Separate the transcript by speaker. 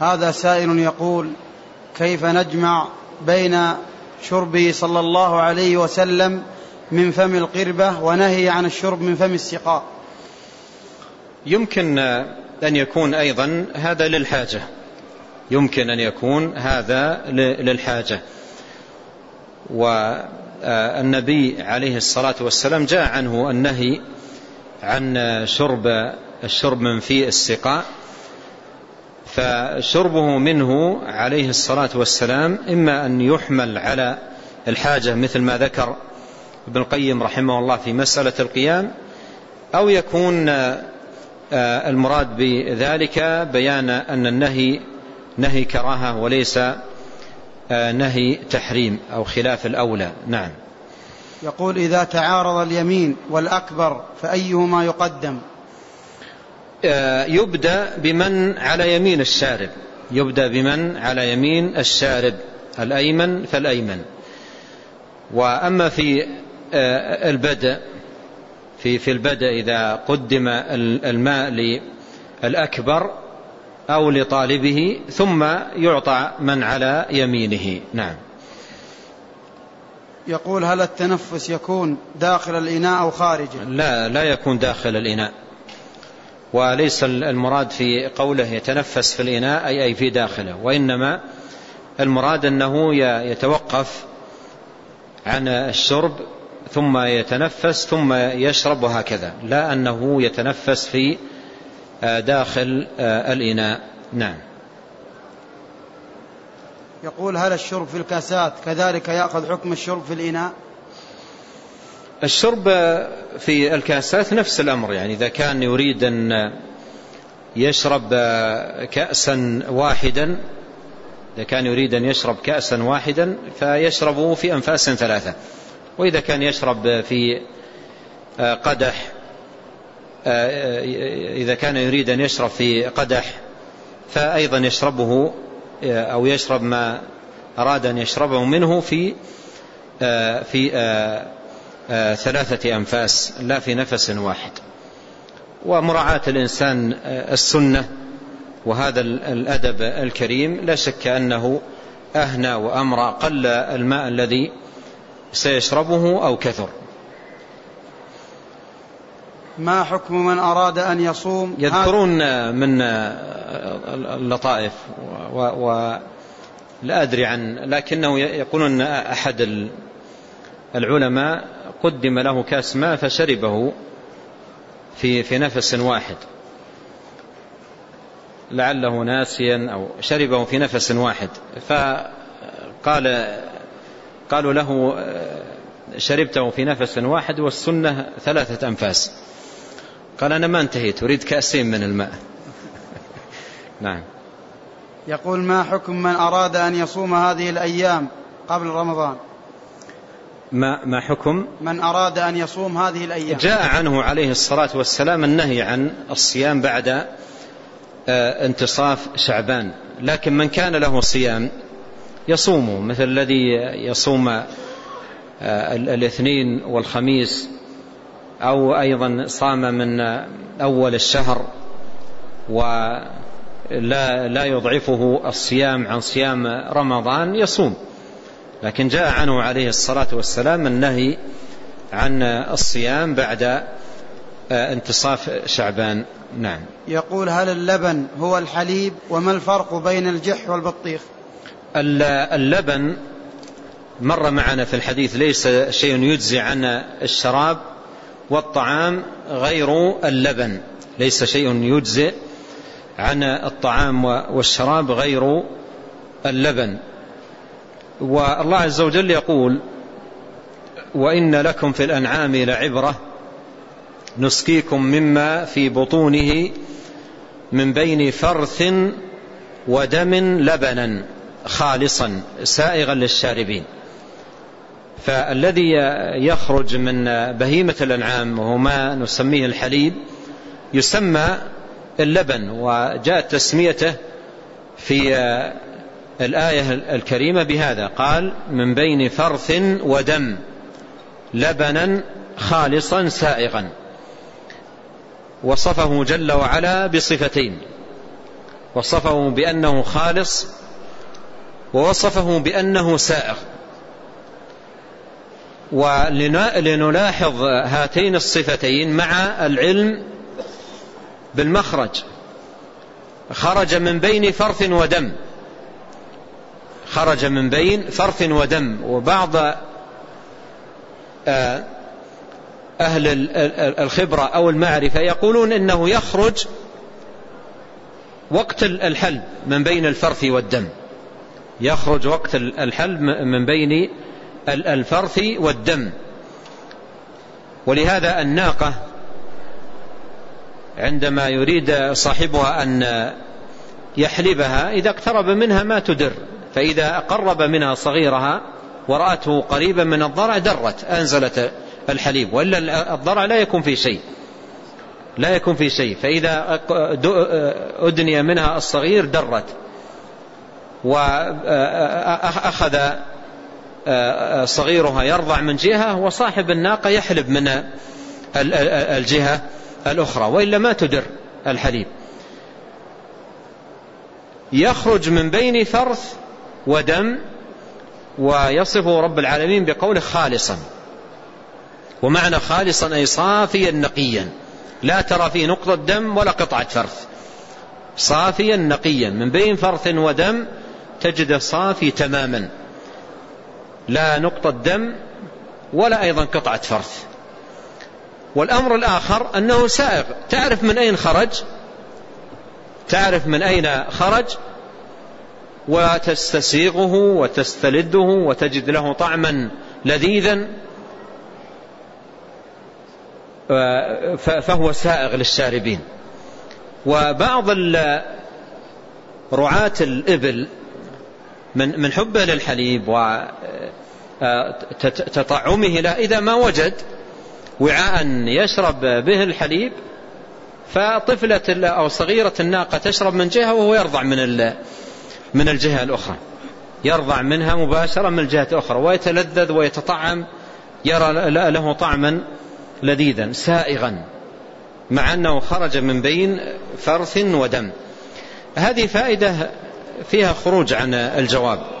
Speaker 1: هذا سائل يقول كيف نجمع بين شربه صلى الله عليه وسلم من فم القربة ونهي عن الشرب من فم السقاء؟
Speaker 2: يمكن أن يكون أيضا هذا للحاجة. يمكن أن يكون هذا للحاجة. والنبي عليه الصلاة والسلام جاء عنه النهي عن شرب الشرب من في السقاء. فشربه منه عليه الصلاة والسلام إما أن يحمل على الحاجة مثل ما ذكر ابن القيم رحمه الله في مسألة القيام أو يكون آه، المراد بذلك بيان أن النهي نهي كراهة وليس آه، نهي تحريم أو خلاف الأولى. نعم.
Speaker 1: يقول إذا تعارض اليمين والأكبر فأيهما يقدم؟
Speaker 2: يبدأ بمن على يمين الشارب. يبدأ بمن على يمين الشارب. الأيمن فالأيمن. وأما في البدء في في البدء إذا قدم الماء للأكبر أو لطالبه ثم يعطى من على يمينه. نعم.
Speaker 1: يقول هل التنفس يكون داخل الإناء أو خارجه؟
Speaker 2: لا لا يكون داخل الإناء. وليس المراد في قوله يتنفس في الإناء أي, أي في داخله وإنما المراد أنه يتوقف عن الشرب ثم يتنفس ثم يشرب وهكذا. لا أنه يتنفس في آه، داخل آه، الإناء. نعم.
Speaker 1: يقول هل الشرب في الكاسات كذلك يأخذ حكم الشرب في الإناء؟
Speaker 2: الشرب في الكاسات نفس الأمر يعني إذا كان يريد أن يشرب كأسا واحدا إذا كان يريد أن يشرب كأسا واحدا فيشربه في أنفاس ثلاثة. وإذا كان يشرب في قدح إذا كان يريد أن يشرب في قدح فأيضا يشربه أو يشرب ما أراد أن يشربه منه في في ثلاثة أنفاس لا في نفس واحد. ومراعاة الإنسان السنة وهذا الأدب الكريم. لا شك أنه أهنى وأمر قل الماء الذي سيشربه أو كثر.
Speaker 1: ما حكم من أراد أن يصوم؟
Speaker 2: يذكرون من اللطائف ولا أدري عن لكنه يقولون أحد العلماء قدم له كاس ماء فشربه في في نفس واحد. لعله ناسيا أو شربه في نفس واحد. فقال قالوا له شربته في نفس واحد والسنة ثلاثة أنفاس. قال أنا ما انتهيت أريد كأسين من الماء. نعم.
Speaker 1: يقول ما حكم من أراد أن يصوم هذه الأيام قبل رمضان؟
Speaker 2: ما, ما حكم؟
Speaker 1: من أراد أن يصوم هذه الأيام.
Speaker 2: جاء عنه عليه الصلاة والسلام النهي عن الصيام بعد آه، انتصاف شعبان. لكن من كان له صيام يصوم مثل الذي يصوم آه، الاثنين والخميس أو أيضا صام من أول الشهر. ولا لا يضعفه الصيام عن صيام رمضان يصوم. لكن جاء عنه عليه الصلاة والسلام النهي عن الصيام بعد آه، انتصاف شعبان. نعم.
Speaker 1: يقول هل اللبن هو الحليب وما الفرق بين الجح والبطيخ؟
Speaker 2: اللبن مر معنا في الحديث ليس شيء يجزي عن الشراب والطعام غير اللبن ليس شيء يجزئ عن الطعام والشراب غير اللبن. والله عز وجل يقول وإن لكم في الأنعام لعبرة نسقيكم مما في بطونه من بين فرث ودم لبنا خالصا سائغا للشاربين. فالذي يخرج من بهيمة الأنعام وهو ما نسميه الحليب يسمى اللبن وجاءت تسميته في الآية الكريمة بهذا. قال من بين فرث ودم لبنا خالصا سائغا. وصفه جل وعلا بصفتين وصفه بأنه خالص ووصفه بأنه سائغ. ولنلاحظ هاتين الصفتين مع العلم بالمخرج. خرج من بين فرث ودم. خرج من بين فرث ودم. وبعض آه، أهل الخبرة أو المعرفة يقولون إنه يخرج وقت الحلب من بين الفرث والدم. يخرج وقت الحلب من بين الفرث والدم. ولهذا الناقة عندما يريد صاحبها أن يحلبها إذا اقترب منها ما تدر. فإذا قرب منها صغيرها ورأته قريبا من الضرع درت أنزلت الحليب وإلا الضرع لا يكون في شيء. لا يكون في شيء. فإذا أدني منها الصغير درت. وأخذ صغيرها يرضع من جهة وصاحب الناقة يحلب من الجهة الأخرى وإلا ما تدر الحليب. يخرج من بين فرث ودم ويصفه رب العالمين بقوله خالصا. ومعنى خالصا أي صافيا نقيا. لا ترى فيه نقطة دم ولا قطعة فرث. صافيا نقيا. من بين فرث ودم تجد صافي تماما. لا نقطة دم ولا أيضا قطعة فرث. والأمر الآخر أنه سائغ. تعرف من أين خرج؟ تعرف من أين خرج؟ وتستسيغه وتستلده وتجد له طعما لذيذا فهو سائغ للشاربين. وبعض رعاة الإبل من من حبه للحليب وتطعمه له إذا ما وجد وعاء يشرب به الحليب فطفلة أو صغيرة الناقة تشرب من جهة وهو يرضع من من الجهة الأخرى. يرضع منها مباشرة من الجهة الأخرى ويتلذذ ويتطعم يرى له طعما لذيذا سائغا مع أنه خرج من بين فرث ودم. هذه فائدة فيها خروج عن الجواب.